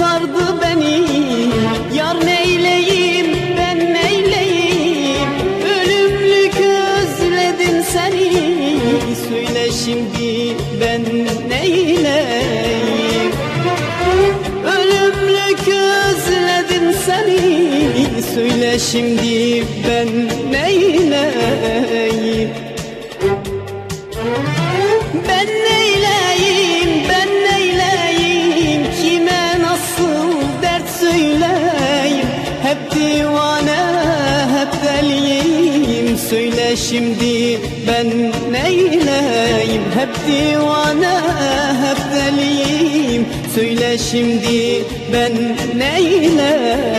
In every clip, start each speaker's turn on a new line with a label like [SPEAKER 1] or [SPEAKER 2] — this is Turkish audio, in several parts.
[SPEAKER 1] sardı beni Yar neyleyim şimdi ben neyleyim? Ölümlük özledim seni Söyle şimdi ben neyleyim? Ben neyleyim, ben neyleyim Kime nasıl dert söyleyeyim Hep divane, Söyle şimdi ben neyleyim? Hep divane, hep deliyim. Söyle şimdi ben neyleyim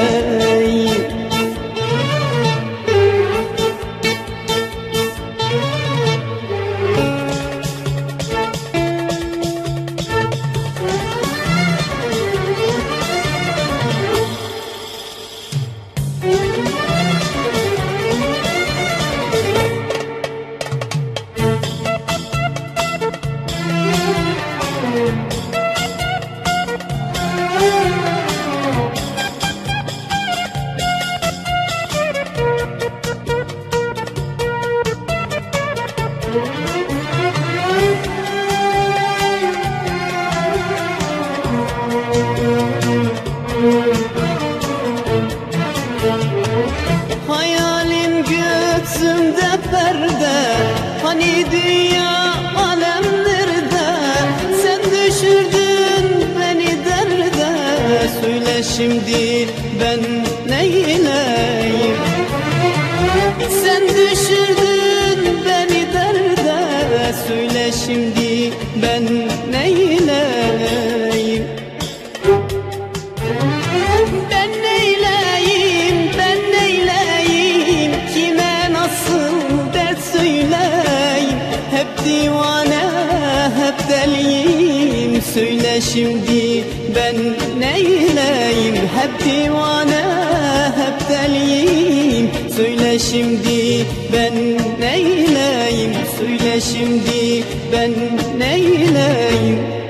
[SPEAKER 1] Hayalim gözümde perde Hani dünya alem nerede Sen düşürdün beni derde Söyle şimdi ben neyleyim Sen düşürdün deliyim Söyle şimdi ben neyleyim? Hep divane, hep deliyim. Söyle şimdi ben neyleyim? Söyle şimdi ben neyleyim